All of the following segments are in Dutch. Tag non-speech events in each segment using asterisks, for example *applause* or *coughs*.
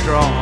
strong.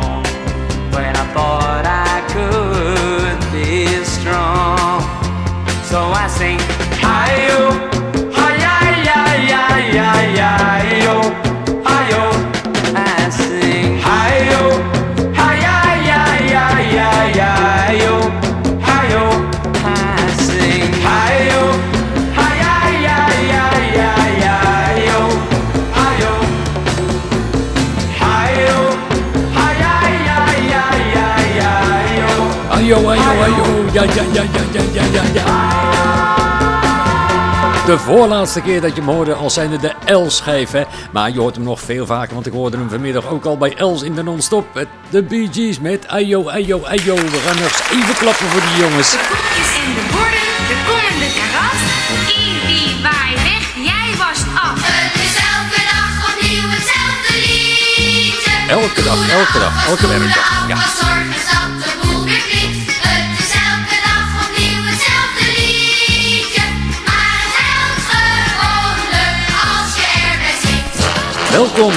De voorlaatste keer dat je hem hoorde, al zijn de Els-schijven. Maar je hoort hem nog veel vaker, want ik hoorde hem vanmiddag ook al bij Els in de non-stop. De Bee Gees met Ayo, Ayo, Ayo. We gaan nog eens even klappen voor die jongens. De koekjes en de borden, de komende karas. Ibi, waai weg, jij was af. Het is elke dag opnieuw hetzelfde liedje. Elke dag, elke dag, elke werkdag. Ja. Welkom,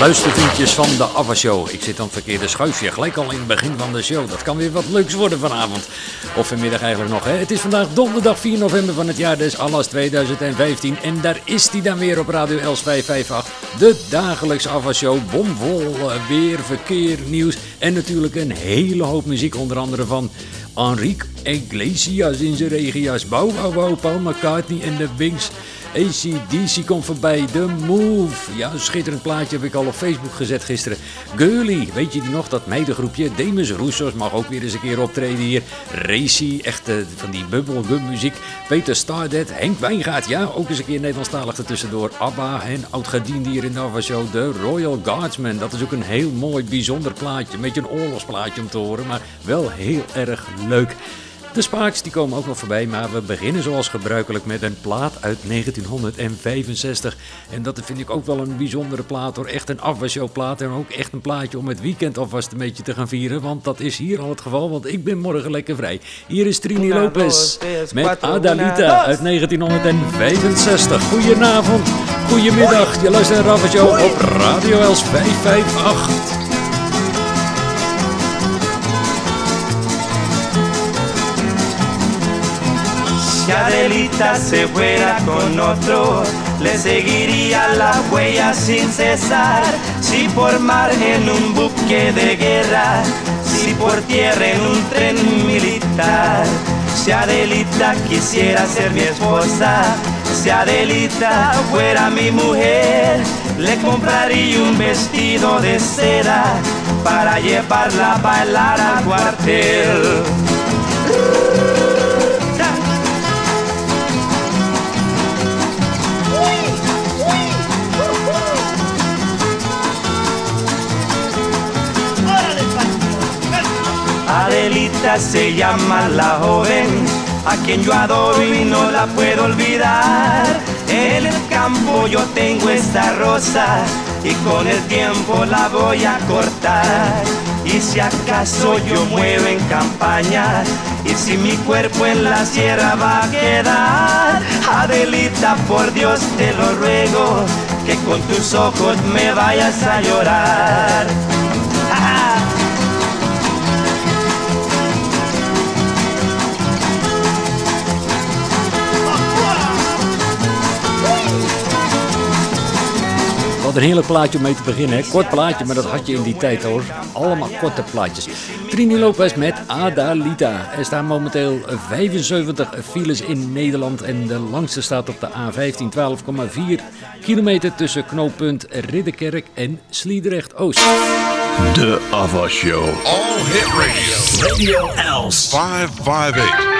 luistervriendjes van de Ava Show. Ik zit aan het verkeerde schuifje, gelijk al in het begin van de show. Dat kan weer wat leuks worden vanavond. Of vanmiddag eigenlijk nog. Hè? Het is vandaag donderdag 4 november van het jaar des Allas 2015. En daar is hij dan weer op Radio Els 558. De dagelijkse Ava Show. Bomvol weer, verkeer, nieuws. En natuurlijk een hele hoop muziek. Onder andere van Enrique Iglesias in zijn regia's. Bouw, bouw, Paul McCartney en de Wings. ACDC komt voorbij. The Move. Ja, een schitterend plaatje heb ik al op Facebook gezet gisteren. Girly, weet je nog? Dat meidengroepje. Demus Roussos mag ook weer eens een keer optreden hier. Racy, echt van die bubblegum muziek. Peter Stardet, Henk Wijngaard. Ja, ook eens een keer Nederlandstalig ertussendoor. ABBA en oud hier in Nova Show. De Royal Guardsmen. Dat is ook een heel mooi, bijzonder plaatje. Een beetje een oorlogsplaatje om te horen. Maar wel heel erg leuk. De Sparks die komen ook nog voorbij, maar we beginnen zoals gebruikelijk met een plaat uit 1965. En dat vind ik ook wel een bijzondere plaat hoor. Echt een afwasshowplaat en ook echt een plaatje om het weekend alvast een beetje te gaan vieren. Want dat is hier al het geval, want ik ben morgen lekker vrij. Hier is Trini Lopez met Adalita uit 1965. Goedenavond, goedemiddag. Je luistert naar Show op Radio Els 558. Si Adelita se fuera con otro, le seguiría la huella sin cesar. Si por mar en un buque de guerra, si por tierra en un tren militar. Si Adelita quisiera ser mi esposa, si Adelita fuera mi mujer, le compraría un vestido de seda para llevarla a bailar al cuartel. Adelita se llama la joven, a quien yo adoro y no la puedo olvidar. En el campo yo tengo esta rosa y con el tiempo la voy a cortar. Y si acaso yo muero en campaña y si mi cuerpo en la sierra va a quedar, Adelita, por Dios te lo ruego, que con tus ojos me vayas a llorar. Wat een heerlijk plaatje om mee te beginnen. Hè? Kort plaatje, maar dat had je in die tijd hoor. Allemaal korte plaatjes. Trini Lopez met Adalita. Er staan momenteel 75 files in Nederland. En de langste staat op de A15, 12,4 kilometer tussen knooppunt Ridderkerk en Sliedrecht-Oost. De Ava Show. All Hit Radio. Radio Els. 558.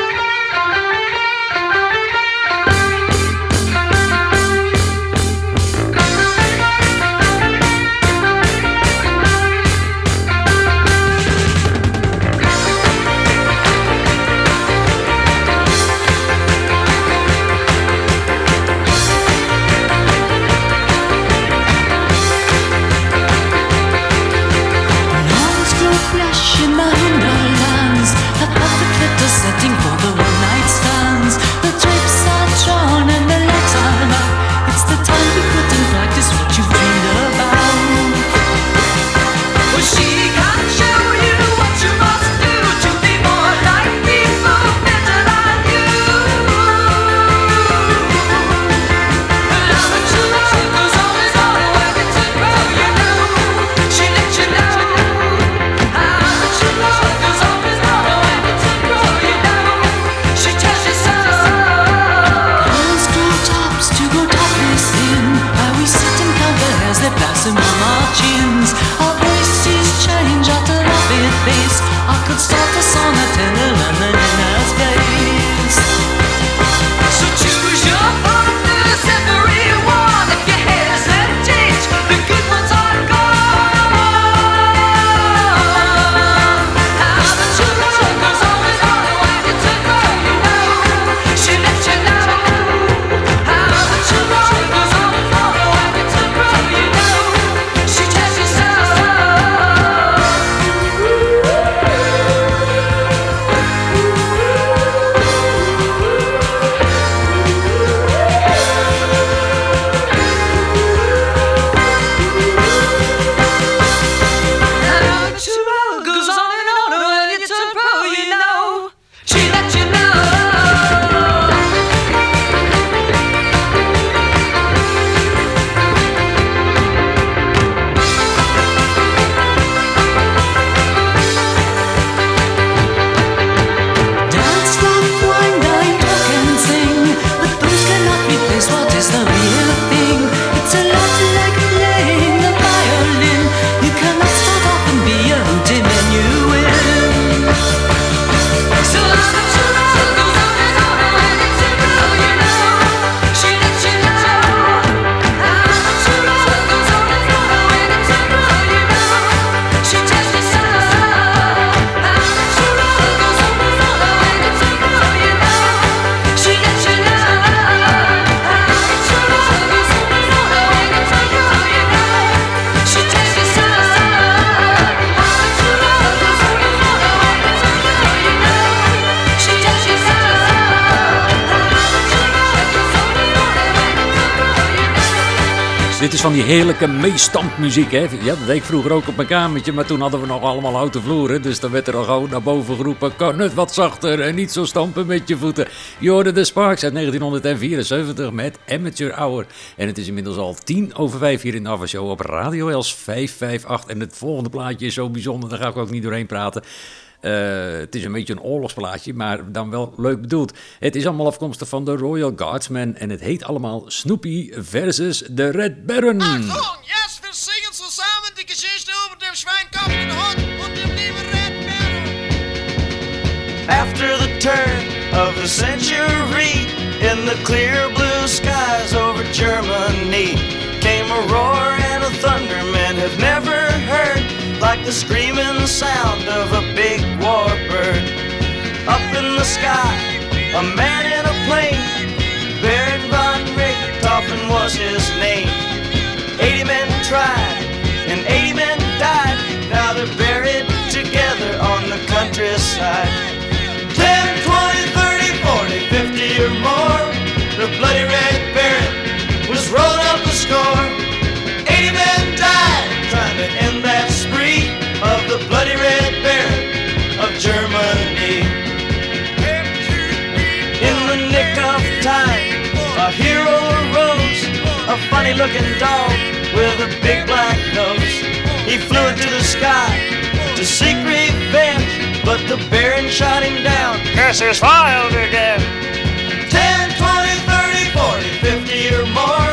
Heerlijke meestampmuziek, hè? Ja, dat deed ik vroeger ook op mijn kamertje, maar toen hadden we nog allemaal houten vloeren. Dus dan werd er al gewoon naar boven geroepen, kan het wat zachter en niet zo stampen met je voeten. Je hoorde de Sparks uit 1974 met Amateur Hour. En het is inmiddels al tien over vijf hier in de Avashow op Radio Els 558. En het volgende plaatje is zo bijzonder, daar ga ik ook niet doorheen praten. Eh, het is een beetje een oorlogsplaatje, maar dan wel leuk bedoeld. Het is allemaal afkomstig van de Royal Guardsmen en het heet allemaal Snoopy versus de Red Baron. Achtung, jetzt wir singen zusammen die Geschichte den Schweinkopf, den Hund und den lieben Red Baron. After the turn of the century, in the clear blue skies over Germany, came a roar and a thunder men have never the screaming sound of a big warbird. Up in the sky, a man in a plane, Baron von Richthofen was his name. 80 men tried, and 80 men died. Now they're buried together on the countryside. Funny looking dog with a big black nose. He flew into the sky to seek revenge, but the Baron shot him down. Curses filed again. 10, 20, 30, 40, 50 or more.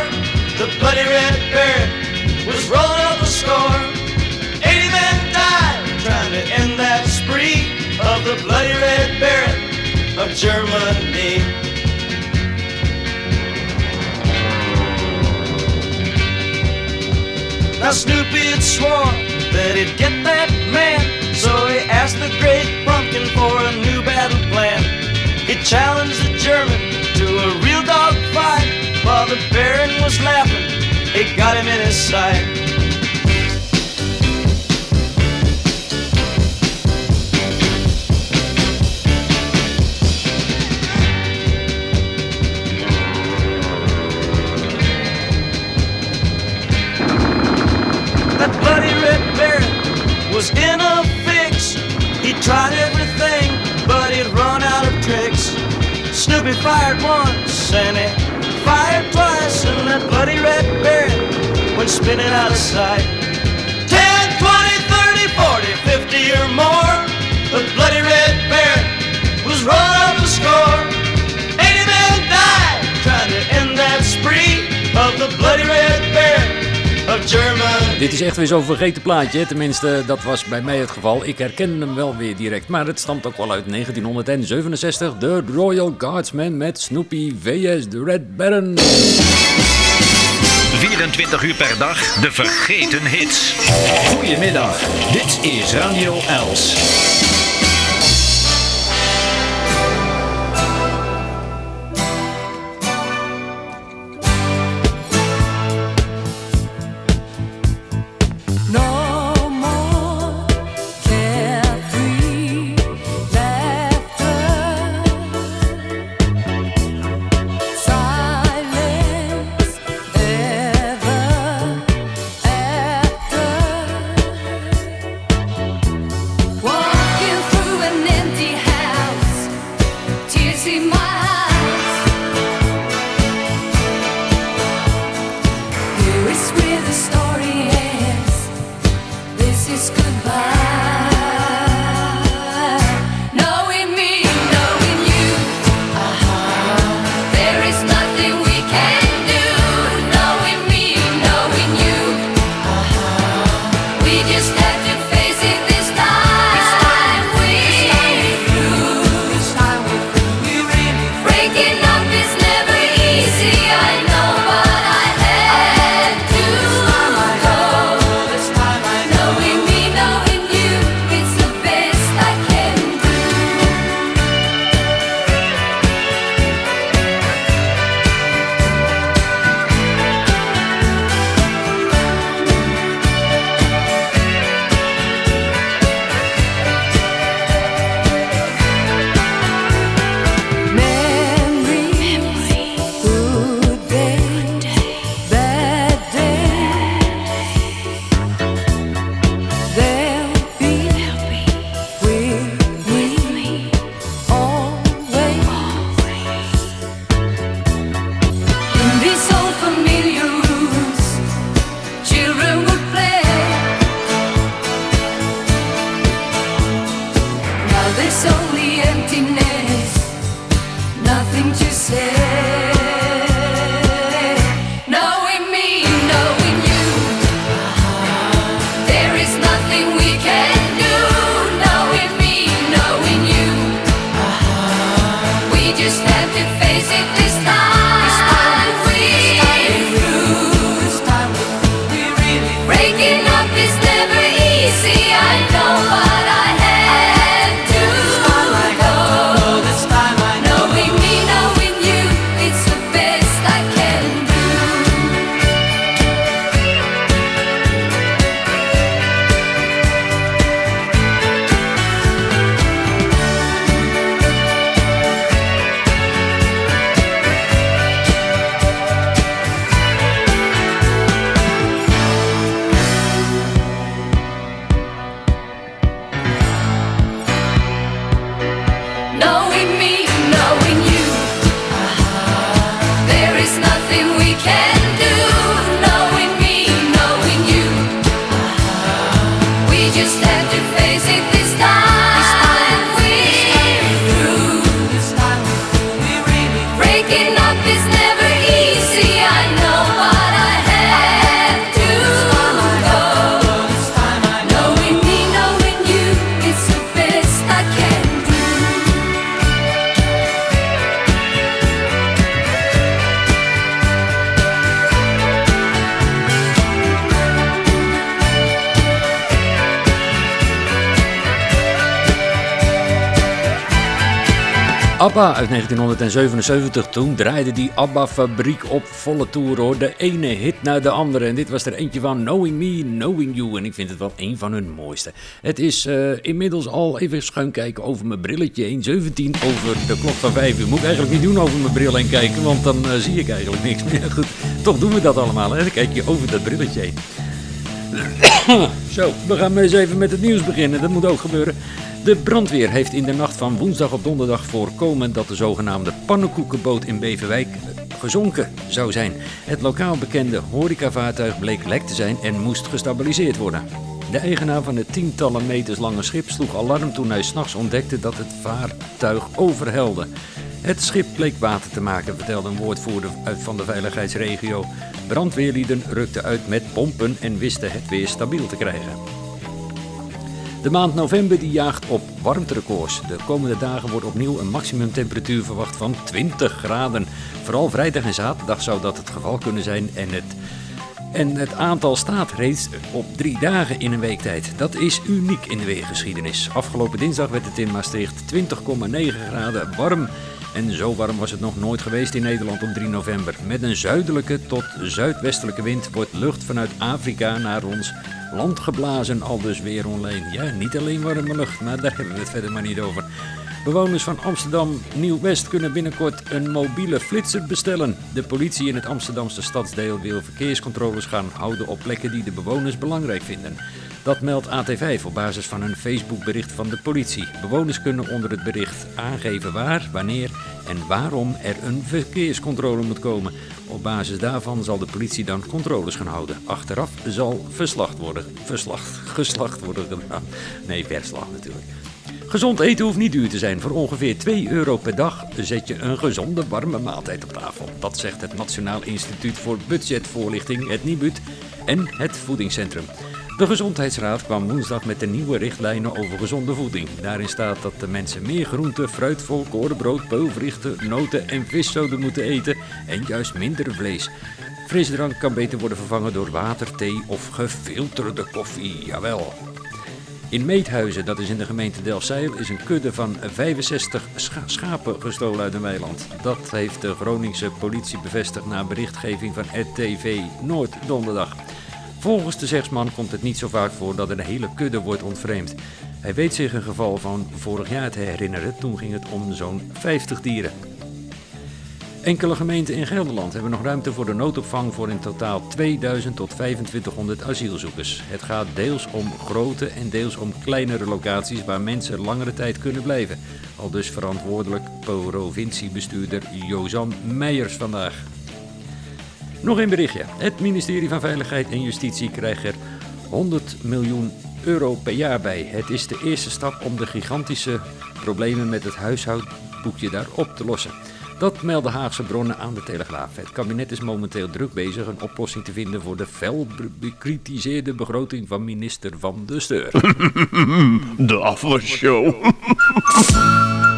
The bloody red Baron was rolling up the score. 80 men died trying to end that spree of the bloody red Baron of Germany. Now Snoopy had sworn that he'd get that man, so he asked the great pumpkin for a new battle plan. He challenged the German to a real dog fight, while the Baron was laughing. He got him in his sight. Fired once and it fired twice, and that bloody red baron went spinning out of sight. Dit is echt weer zo'n vergeten plaatje, tenminste dat was bij mij het geval. Ik herkende hem wel weer direct, maar het stamt ook wel uit 1967. De Royal Guardsmen met Snoopy vs. de Red Baron. 24 uur per dag, de vergeten hits. Goedemiddag, dit is Radio Els. ABBA uit 1977. Toen draaide die ABBA-fabriek op volle toer hoor. De ene hit na de andere. En dit was er eentje van Knowing Me, Knowing You. En ik vind het wel een van hun mooiste. Het is eh, inmiddels al even schuin kijken over mijn brilletje heen. 17 over de klok van 5 uur. Moet ik eigenlijk niet doen over mijn bril heen kijken. Want dan eh, zie ik eigenlijk niks meer. Goed, toch doen we dat allemaal. Hè? Dan kijk je over dat brilletje heen. *coughs* Zo, we gaan maar eens even met het nieuws beginnen. Dat moet ook gebeuren. De brandweer heeft in de nacht van woensdag op donderdag voorkomen dat de zogenaamde pannenkoekenboot in Beverwijk eh, gezonken zou zijn. Het lokaal bekende horecavaartuig bleek lek te zijn en moest gestabiliseerd worden. De eigenaar van het tientallen meters lange schip sloeg alarm toen hij s'nachts ontdekte dat het vaartuig overhelde. Het schip bleek water te maken, vertelde een woordvoerder uit van de veiligheidsregio. Brandweerlieden rukten uit met pompen en wisten het weer stabiel te krijgen. De maand november die jaagt op warmterecords. De komende dagen wordt opnieuw een maximumtemperatuur verwacht van 20 graden. Vooral vrijdag en zaterdag zou dat het geval kunnen zijn en het, en het aantal staat reeds op drie dagen in een week tijd. Dat is uniek in de weergeschiedenis. Afgelopen dinsdag werd het in Maastricht 20,9 graden warm. En zo warm was het nog nooit geweest in Nederland op 3 november. Met een zuidelijke tot zuidwestelijke wind wordt lucht vanuit Afrika naar ons land geblazen, al dus weer online. Ja, niet alleen warme lucht, maar daar hebben we het verder maar niet over. Bewoners van Amsterdam Nieuw-West kunnen binnenkort een mobiele flitser bestellen. De politie in het Amsterdamse stadsdeel wil verkeerscontroles gaan houden op plekken die de bewoners belangrijk vinden. Dat meldt AT5 op basis van een Facebookbericht van de politie. Bewoners kunnen onder het bericht aangeven waar, wanneer en waarom er een verkeerscontrole moet komen. Op basis daarvan zal de politie dan controles gaan houden. Achteraf zal verslag worden, verslag, *laughs* geslacht worden gedaan. Nee, verslag natuurlijk. Gezond eten hoeft niet duur te zijn. Voor ongeveer 2 euro per dag zet je een gezonde warme maaltijd op tafel. Dat zegt het Nationaal Instituut voor Budgetvoorlichting, het NIBUD, en het Voedingscentrum. De Gezondheidsraad kwam woensdag met de nieuwe richtlijnen over gezonde voeding. Daarin staat dat de mensen meer groente, fruit, volkorenbrood, peulvruchten, noten en vis zouden moeten eten en juist minder vlees. Frisdrank kan beter worden vervangen door water, thee of gefilterde koffie, jawel. In Meethuizen, dat is in de gemeente Delfzijl, is een kudde van 65 scha- schapen gestolen uit een weiland. Dat heeft de Groningse politie bevestigd na berichtgeving van RTV Noord donderdag. Volgens de zegsman komt het niet zo vaak voor dat een hele kudde wordt ontvreemd. Hij weet zich een geval van vorig jaar te herinneren, toen ging het om zo'n 50 dieren. Enkele gemeenten in Gelderland hebben nog ruimte voor de noodopvang voor in totaal 2000 tot 2500 asielzoekers. Het gaat deels om grote en deels om kleinere locaties waar mensen langere tijd kunnen blijven. Al dus verantwoordelijk provinciebestuurder Jozan Meijers vandaag. Nog een berichtje. Het ministerie van Veiligheid en Justitie krijgt er 100 miljoen euro per jaar bij. Het is de eerste stap om de gigantische problemen met het huishoudboekje daar op te lossen. Dat melden Haagse bronnen aan de Telegraaf. Het kabinet is momenteel druk bezig een oplossing te vinden voor de fel be- bekritiseerde begroting van minister Van de Steur. *laughs* De afwasshow. *laughs*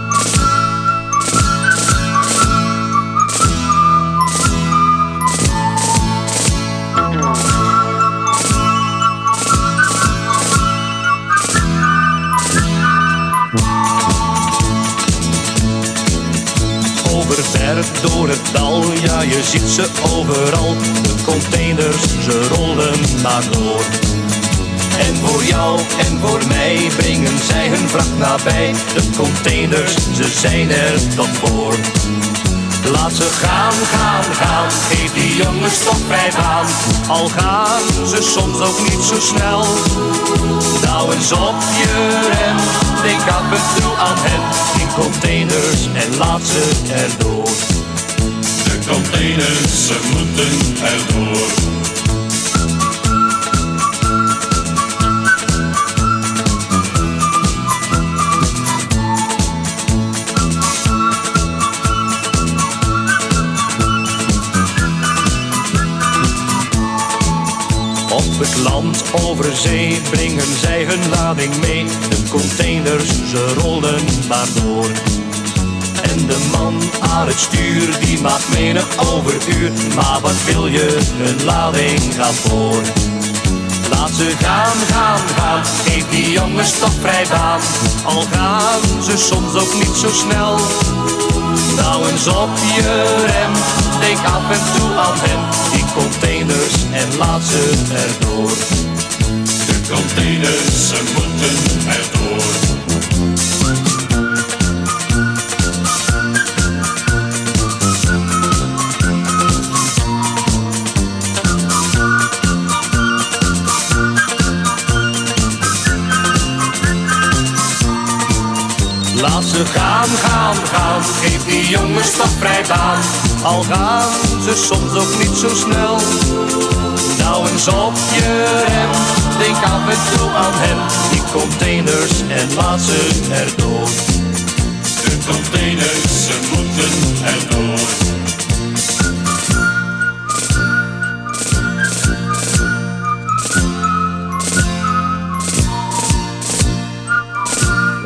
je ziet ze overal. De containers, ze rollen maar door. En voor jou en voor mij brengen zij hun vracht nabij. De containers, ze zijn er tot voor. Laat ze gaan, gaan, gaan, geef die jongens toch vrij baan. Al gaan ze soms ook niet zo snel. Nou eens op je rem, denk af en toe aan hen. In containers en laat ze erdoor. Containers, ze moeten erdoor. Op het land over zee brengen zij hun lading mee. De containers, ze rollen maar door. De man aan het stuur, die maakt menig overuur. Maar wat wil je, hun lading gaat voor. Laat ze gaan, gaan, gaan, geef die jongens toch vrij baan. Al gaan ze soms ook niet zo snel. Nou eens op je rem, denk af en toe aan hen. Die containers en laat ze erdoor. De containers, ze moeten erdoor. Ze gaan, gaan, gaan, geef die jongens toch vrij baan. Al gaan ze soms ook niet zo snel. Nou eens op je rem, denk af en toe aan hen. Die containers en laat ze erdoor. De containers, ze moeten erdoor.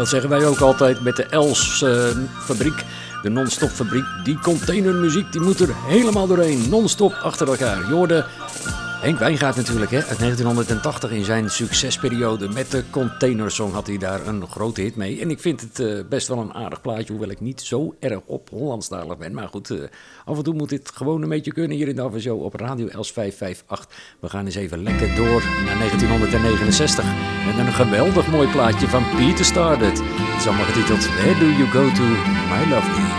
Zeggen wij ook altijd met de Els eh, fabriek. De non-stop fabriek. Die containermuziek die moet er helemaal doorheen. Non-stop achter elkaar. Je hoorde Henk Wijngaard natuurlijk hè, uit 1980 in zijn succesperiode. Met de Containersong had hij daar een grote hit mee. En ik vind het eh, best wel een aardig plaatje. Hoewel ik niet zo erg op Hollandstalig ben. Maar goed, eh, af en toe moet dit gewoon een beetje kunnen hier in de Avashow op Radio Els 558. We gaan eens even lekker door naar 1969. En een geweldig mooi plaatje van Peter Stardust. Het is allemaal getiteld Where Do You Go To, My Lovely.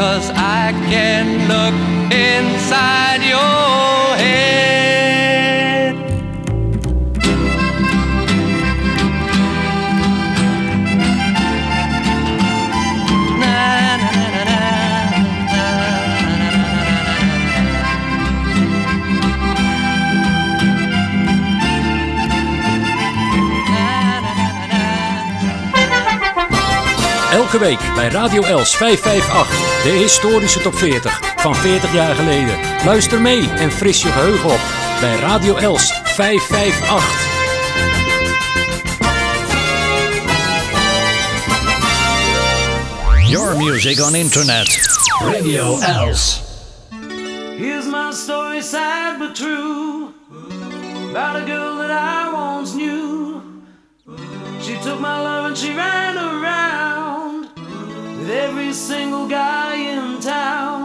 cause I can look inside your head. Elke week bij Radio Els 558, de historische top 40 van 40 jaar geleden. Luister mee en fris je geheugen op bij Radio Els 558. Your music on internet. Radio Els. Here's my story, sad but true, about a girl that I once knew. She took my love and she ran around every single guy in town.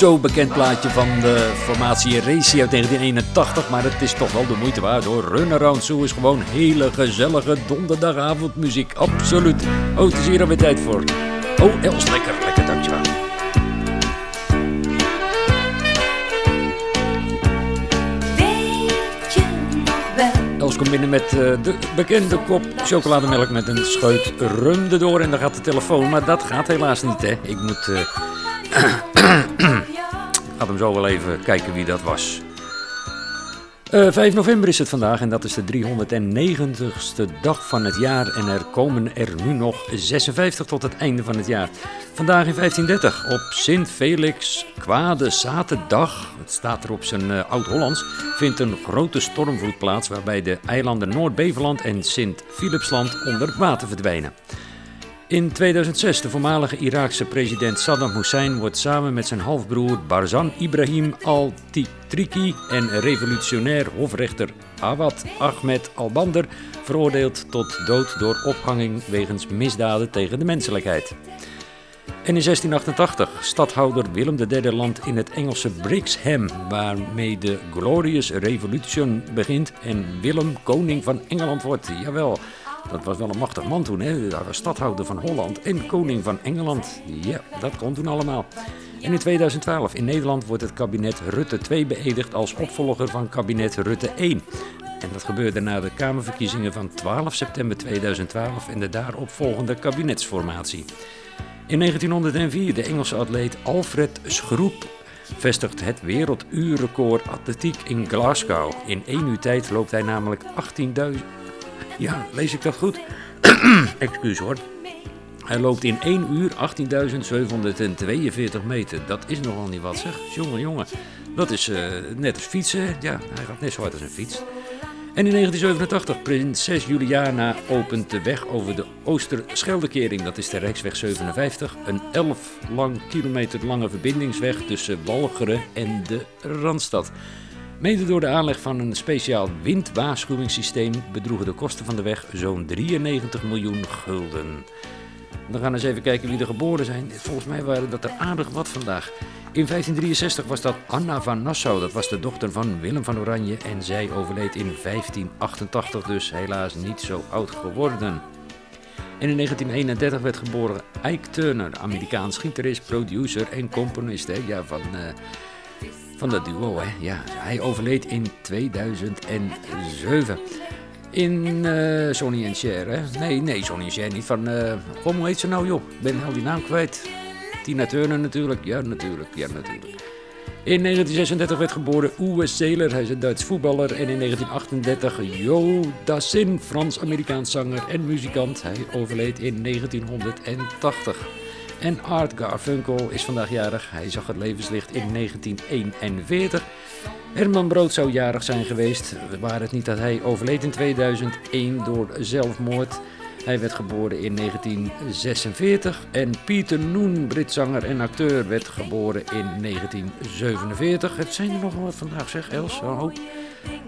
Zo bekend plaatje van de formatie Racy uit 1981, maar het is toch wel de moeite waard hoor. Run Around Sue is gewoon hele gezellige donderdagavondmuziek, absoluut. Oh, het is hier alweer tijd voor. Oh, Els, lekker, lekker, dankjewel. Weet je nog wel? Els komt binnen met eh, de bekende kop chocolademelk met een scheut rum erdoor en dan gaat de telefoon. Maar dat gaat helaas niet, hè. Ik moet... eh *clears throat* ga hem zo wel even kijken wie dat was. Eh 5 november is het vandaag en dat is de 390ste dag van het jaar. En er komen er nu nog 56 tot het einde van het jaar. Vandaag in 1530 op Sint Felix Kwade Zaterdag, het staat er op zijn eh, oud-Hollands, vindt een grote stormvloed plaats waarbij de eilanden Noord-Beverland en Sint-Philipsland onder water verdwijnen. In 2006, de voormalige Iraakse president Saddam Hussein wordt samen met zijn halfbroer Barzan Ibrahim al-Titriki en revolutionair hofrechter Awad Ahmed al-Bandr veroordeeld tot dood door ophanging wegens misdaden tegen de menselijkheid. En in 1688, stadhouder Willem III landt in het Engelse Brixham, waarmee de Glorious Revolution begint en Willem koning van Engeland wordt. Jawel, dat was wel een machtig man toen, hè? Hij was stadhouder van Holland en koning van Engeland. Ja, dat kon toen allemaal. En in 2012 in Nederland wordt het kabinet Rutte 2 beëdigd als opvolger van kabinet Rutte 1. En dat gebeurde na de Kamerverkiezingen van 12 september 2012 en de daaropvolgende kabinetsformatie. In 1904 de Engelse atleet Alfred Schroep vestigt het werelduurrecord atletiek in Glasgow. In één uur tijd loopt hij namelijk 18.000... Ja, lees ik dat goed? *clears throat* Excuus hoor. Hij loopt in 1 uur 18.742 meter. Dat is nogal niet wat zeg. Jongen, jongen. Dat is eh, net als fietsen. Ja, hij gaat net zo hard als een fiets. En in 1987, prinses Juliana opent de weg over de Oosterscheldekering. Dat is de Rijksweg 57. Een 11 lang, kilometer lange verbindingsweg tussen Walcheren en de Randstad. Mede door de aanleg van een speciaal windwaarschuwingssysteem bedroegen de kosten van de weg zo'n 93 miljoen gulden. We gaan eens even kijken wie er geboren zijn. Volgens mij waren dat er aardig wat vandaag. In 1563 was dat Anna van Nassau, dat was de dochter van Willem van Oranje en zij overleed in 1588, dus helaas niet zo oud geworden. En in 1931 werd geboren Ike Turner, Amerikaans gitarist, producer en componist hè? Ja, van, eh, van dat duo. Hè? Ja, hij overleed in 2007. In eh Sonny en Cher, hè? Nee, nee, Sonny en Cher niet. Van, eh, kom, hoe heet ze nou, joh? Ben al die naam kwijt. Tina Turner natuurlijk. Ja, natuurlijk. Ja, natuurlijk. In 1936 werd geboren Uwe Seeler, hij is een Duits voetballer. En in 1938 Jo Dassin, Frans-Amerikaans zanger en muzikant. Hij overleed in 1980. En Art Garfunkel is vandaag jarig. Hij zag het levenslicht in 1941. Herman Brood zou jarig zijn geweest, waar het niet dat hij overleed in 2001 door zelfmoord. Hij werd geboren in 1946 en Pieter Noen, Britzanger en acteur, werd geboren in 1947. Het zijn er nog wat vandaag zeg, Els, hoop.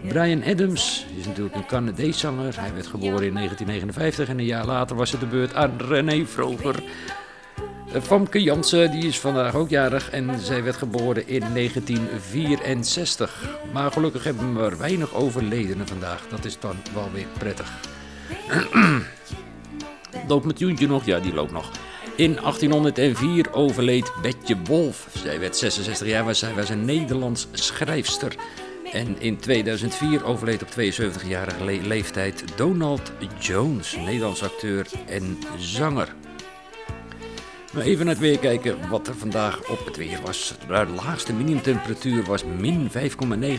Brian Adams is natuurlijk een Canadees zanger. Hij werd geboren in 1959 en een jaar later was het de beurt aan René Vroger. Eh, Famke Jansen die is vandaag ook jarig en zij werd geboren in 1964. Maar gelukkig hebben we er weinig overledenen vandaag. Dat is dan wel weer prettig. *clears throat* loopt mijn tuentje nog? Ja, die loopt nog. In 1804 overleed Betje Wolf. Zij werd 66 jaar, maar zij was een Nederlands schrijfster. En in 2004 overleed op 72-jarige le- leeftijd Donald Jones, Nederlands acteur en zanger. Even naar het weer kijken wat er vandaag op het weer was. De laagste minimumtemperatuur was min 5,9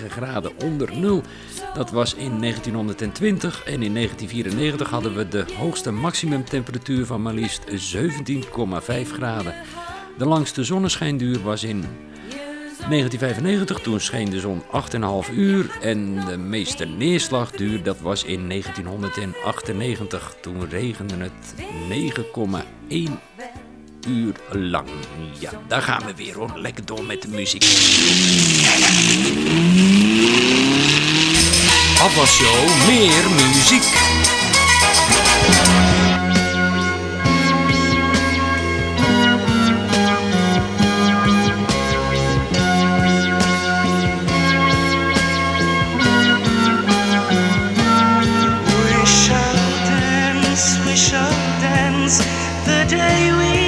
graden onder nul. Dat was in 1920 en in 1994 hadden we de hoogste maximumtemperatuur van maar liefst 17,5 graden. De langste zonneschijnduur was in 1995, toen scheen de zon 8,5 uur en de meeste neerslagduur dat was in 1998. Toen regende het 9,1 uur lang. Ja, daar gaan we weer hoor. Lekker door met de muziek. Show, meer muziek. we shall dance the day we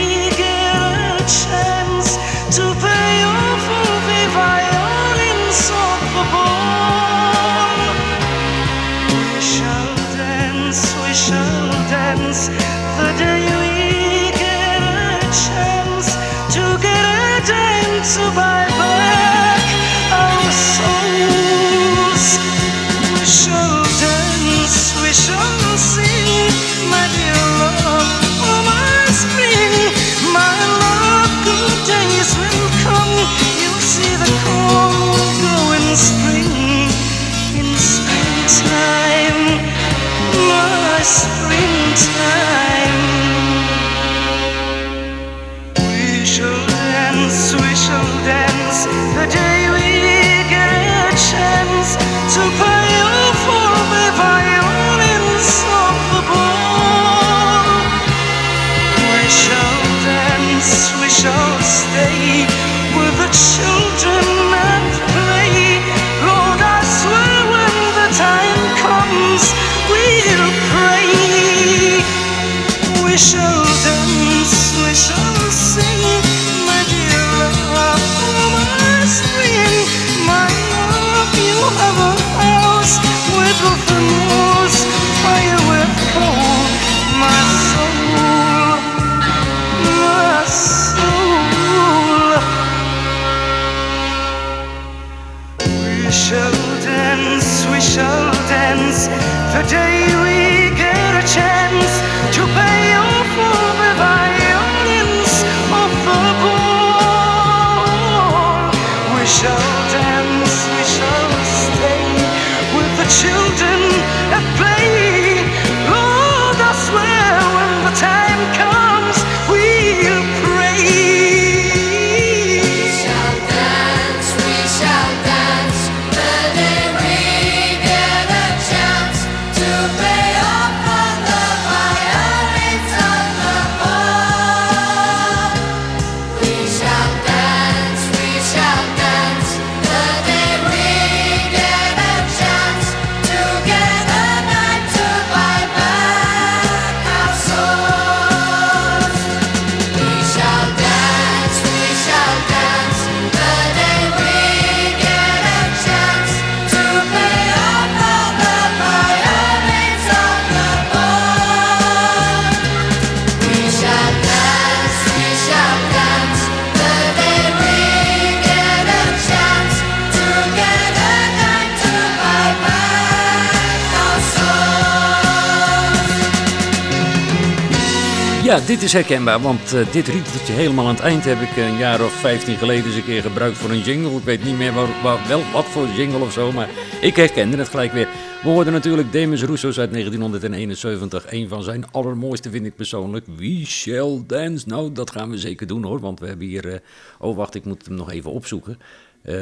dit is herkenbaar, want eh, dit riedeltje helemaal aan het eind heb ik een jaar of 15 geleden eens een keer gebruikt voor een jingle. Ik weet niet meer waar, wel wat voor jingle of zo, maar ik herkende het gelijk weer. We hoorden natuurlijk Demis Rousseau uit 1971. Een van zijn allermooiste vind ik persoonlijk. We shall dance. Nou, dat gaan we zeker doen hoor, want we hebben hier... eh, oh, wacht, ik moet hem nog even opzoeken. Eh,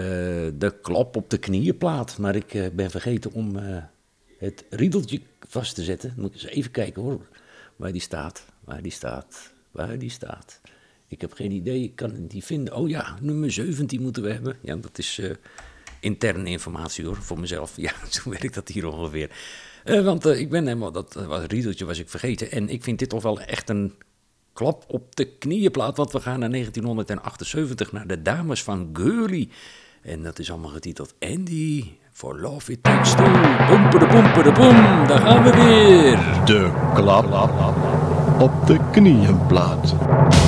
de klap op de knieënplaat. Maar ik ben vergeten om het riedeltje vast te zetten. Moet eens even kijken hoor. Waar die staat, waar die staat, waar die staat. Ik heb geen idee, ik kan het vinden. Oh ja, nummer 17 moeten we hebben. Ja, dat is eh, interne informatie hoor, voor mezelf. *laughs* Ja, zo werkt dat hier ongeveer. Eh, want eh, ik ben helemaal, dat was, riedeltje was ik vergeten. En ik vind dit toch wel echt een klap op de knieënplaat. Want we gaan naar 1978, naar de dames van Girly. En dat is allemaal getiteld Andy, for love it takes two. Boemper de boemper de boem, daar gaan we weer. De klap op de knieënplaat. Since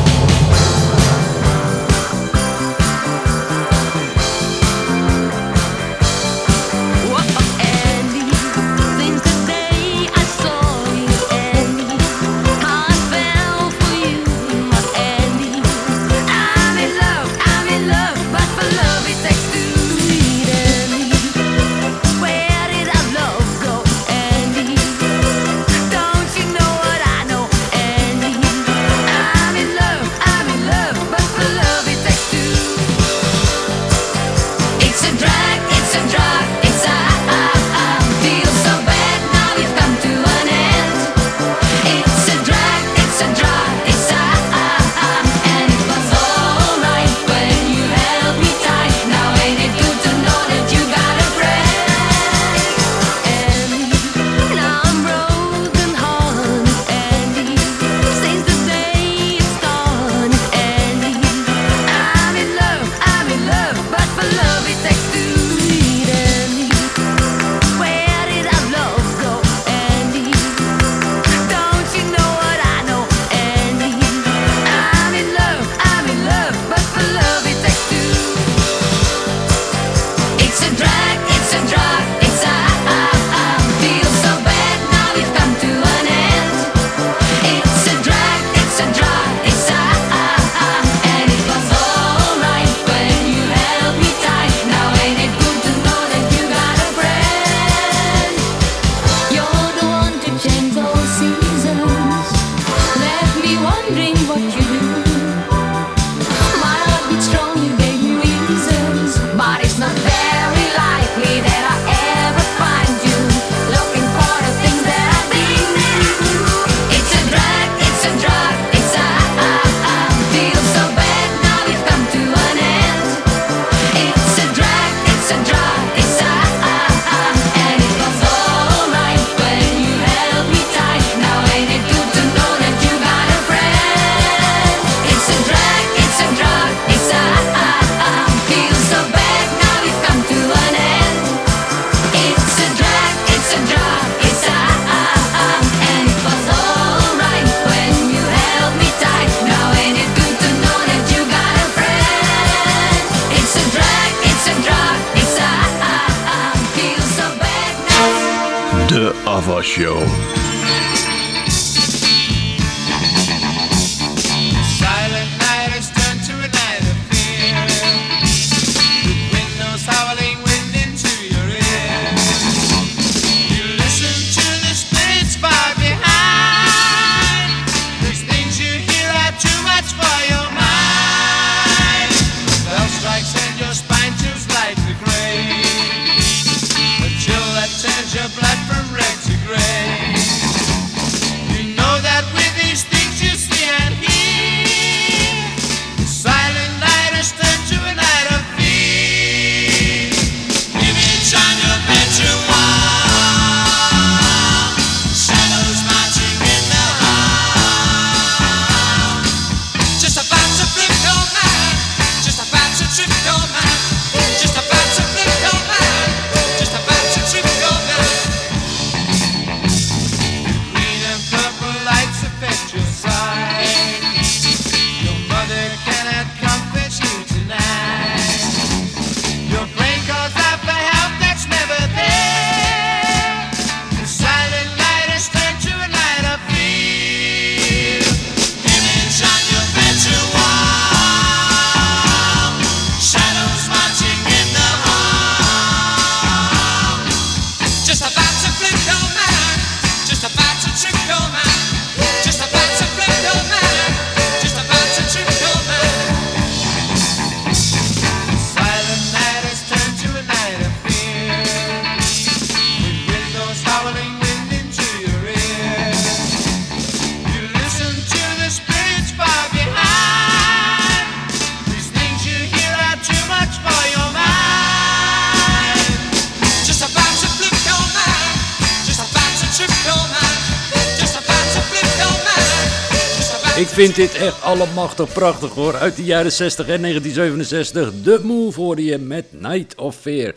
vind dit echt allemachtig prachtig hoor. Uit de jaren 60 en 1967. De Move hoorde je met Night of Fear.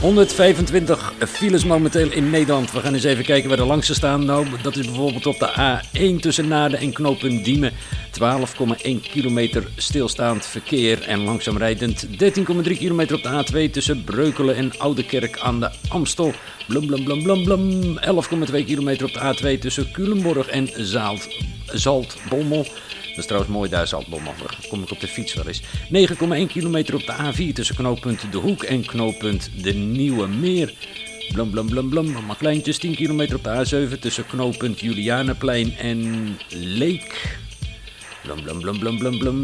125 files momenteel in Nederland. We gaan eens even kijken waar de langste staan. Nou, dat is bijvoorbeeld op de A1 tussen Naarden en knooppunt Diemen. 12,1 kilometer stilstaand verkeer en langzaam rijdend. 13,3 kilometer op de A2 tussen Breukelen en Oudekerk aan de Amstel. Blum, blum, blum, blum, blum. 11,2 kilometer op de A2 tussen Culemborg en Zaalt, Zaltbommel. Dat is trouwens mooi Zaltbommel. Daar kom ik op de fiets wel eens. 9,1 kilometer op de A4 tussen knooppunt De Hoek en knooppunt De Nieuwe Meer. Blum, blum, blum, blum. Maar kleintjes. 10 kilometer op de A7 tussen knooppunt Julianaplein en Leek. Blum, blum, blum, blum, blum, blum.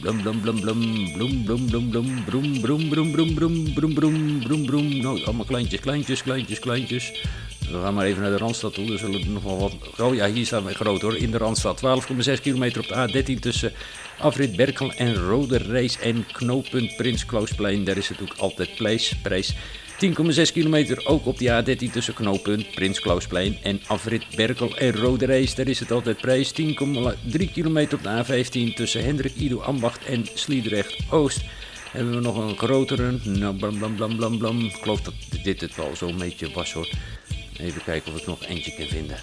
Blum, blum, blum, blum. Blum, blum, blum, blum. Broem, broem, broem, broem, broem, broem, broem, broem, broem. Nou, allemaal kleintjes, kleintjes, kleintjes, kleintjes. We gaan maar even naar de Randstad toe. Er zullen er nog wel wat... Oh ja, hier staan we groot hoor. In de Randstad. 12,6 kilometer op de A13 tussen Afrit Berkel en Rode Reis en knooppunt Prins Klausplein. Daar is ook altijd prijs. prijs. 10,6 kilometer ook op de A13 tussen knooppunt Prins Klausplein en Afrit Berkel en Rode Reis. Daar is het altijd prijs. 10,3 kilometer op de A15 tussen Hendrik Ido Ambacht en Sliedrecht Oost. Hebben we nog een grotere? Nou, blam, blam, blam, blam, blam. Ik geloof dat dit het wel zo'n beetje was hoor. Even kijken of ik nog eentje kan vinden.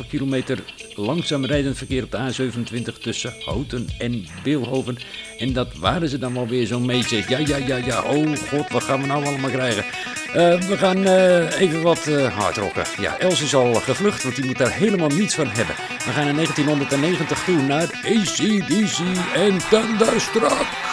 9,5 kilometer langzaam rijdend verkeer op de A27 tussen Houten en Beelhoven. En dat waren ze dan wel weer zo'n beetje. Ja, ja, ja, ja. Oh god, wat gaan we nou allemaal krijgen? Eh, we gaan eh, even wat uh, hardrocken. Ja, Els is al gevlucht, want die moet daar helemaal niets van hebben. We gaan naar 1990 toe naar ACDC en Thunderstruck.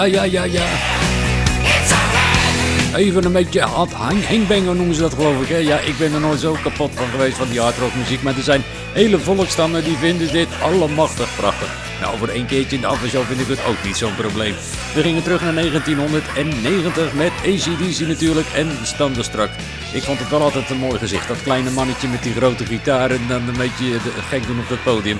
Ja, ja, ja, ja. Even een beetje hard hang- hangbanger noemen ze dat geloof ik. Hè? Ja, ik ben er nooit zo kapot van geweest van die hardrockmuziek. Maar er zijn hele volkstammen die vinden dit allemachtig prachtig. Nou, voor één keertje in de aftershow vind ik het ook niet zo'n probleem. We gingen terug naar 1990 met ACDC natuurlijk en Standerstrak. Ik vond het wel altijd een mooi gezicht. Dat kleine mannetje met die grote gitaar en dan een beetje gek doen op het podium.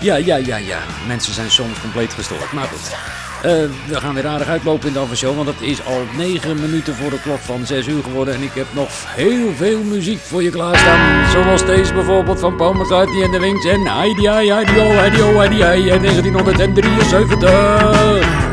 Ja, ja, ja, ja. Mensen zijn soms compleet gestoord. Maar goed. Eh, we gaan weer aardig uitlopen in de aftershow, want het is al 9 minuten voor de klok van 6 uur geworden. En ik heb nog heel veel muziek voor je klaarstaan. Zoals deze bijvoorbeeld van Paul McCartney en de Wings en Heidi, Heidi, Heidi, oh, Heidi, oh, Heidi, Heidi, uit 1973. Well,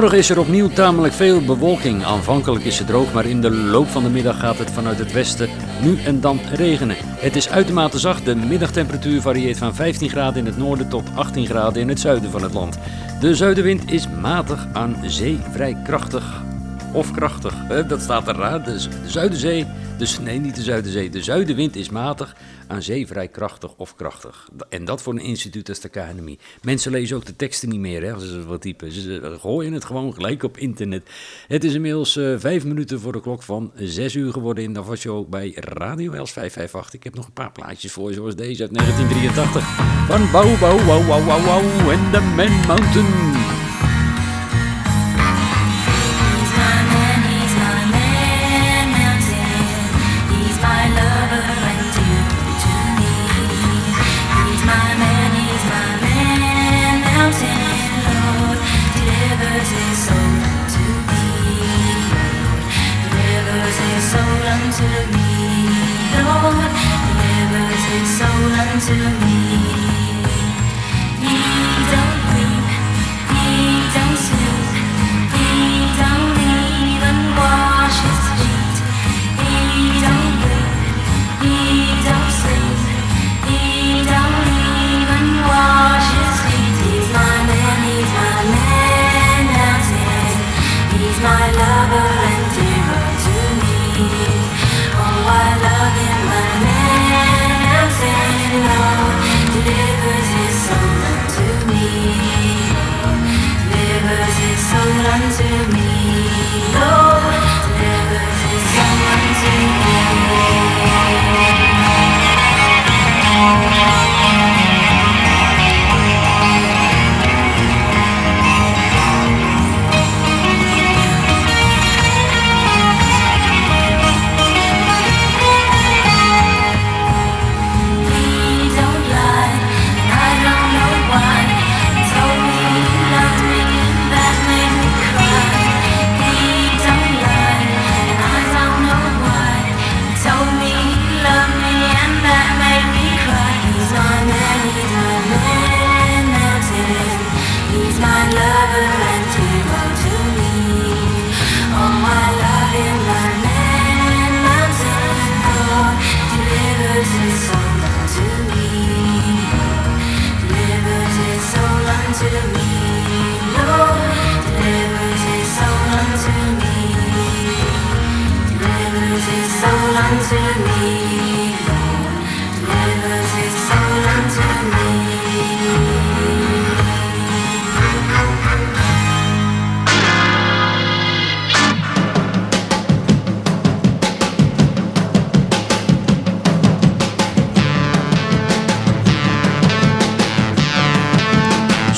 Morgen is er opnieuw tamelijk veel bewolking. Aanvankelijk is het droog, maar in de loop van de middag gaat het vanuit het westen nu en dan regenen. Het is uitermate zacht. De middagtemperatuur varieert van 15 graden in het noorden tot 18 graden in het zuiden van het land. De zuidenwind is matig aan zee, vrij krachtig of krachtig. Eh, Dat staat er raar. De, Zuiderzee, dus nee, niet de Zuiderzee. De zuidenwind is matig, aan zee vrij krachtig of krachtig. En dat voor een instituut als de KNMI. Mensen lezen ook de teksten niet meer hè, als ze wat typen. Ze gooien het gewoon gelijk op internet. Het is inmiddels eh, vijf minuten voor de klok van zes uur geworden in show bij Radio Els 558. Ik heb nog een paar plaatjes voor zoals deze uit 1983. Van Bouw, Bouw, Wauw, Wauw, Wauw en de Man Mountain.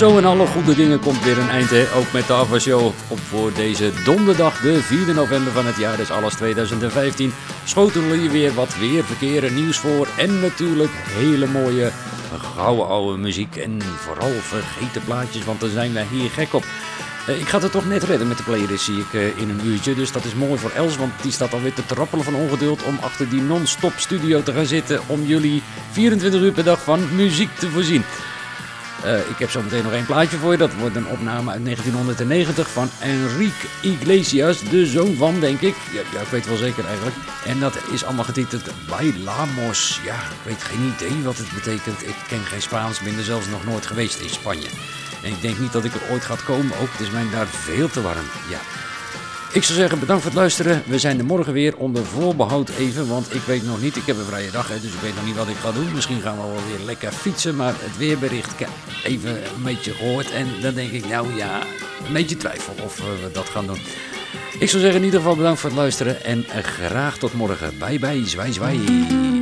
Zo in alle goede dingen komt weer een eind, hè? ook met de Ava Show. Op voor deze donderdag, de 4 november van het jaar, dus alles 2015. Schoten we weer wat weer, verkeer en nieuws voor. En natuurlijk hele mooie, gouden oude muziek. En vooral vergeten plaatjes, want daar zijn wij hier gek op. Eh, Ik ga het toch net redden met de playlist, zie ik eh, in een uurtje. Dus dat is mooi voor Els, want die staat alweer te trappelen van ongeduld om achter die non-stop studio te gaan zitten. Om jullie 24 uur per dag van muziek te voorzien. Eh, ik heb zo meteen nog één plaatje voor je. Dat wordt een opname uit 1990 van Enrique Iglesias, de zoon van, denk ik. Ja, ik weet wel zeker eigenlijk. En dat is allemaal getiteld Bailamos. Ja, ik weet geen idee wat het betekent. Ik ken geen Spaans, ben er zelfs nog nooit geweest in Spanje. En ik denk niet dat ik er ooit ga komen ook. Het is mij daar veel te warm. Ja. Ik zou zeggen, bedankt voor het luisteren. We zijn er morgen weer onder voorbehoud even, want ik weet nog niet. Ik heb een vrije dag, hè, dus ik weet nog niet wat ik ga doen. Misschien gaan we wel weer lekker fietsen, maar het weerbericht even een beetje gehoord. En dan denk ik, nou ja, een beetje twijfel of eh, we dat gaan doen. Ik zou zeggen, in ieder geval bedankt voor het luisteren en graag tot morgen. Bye bye, zwaai zwaai.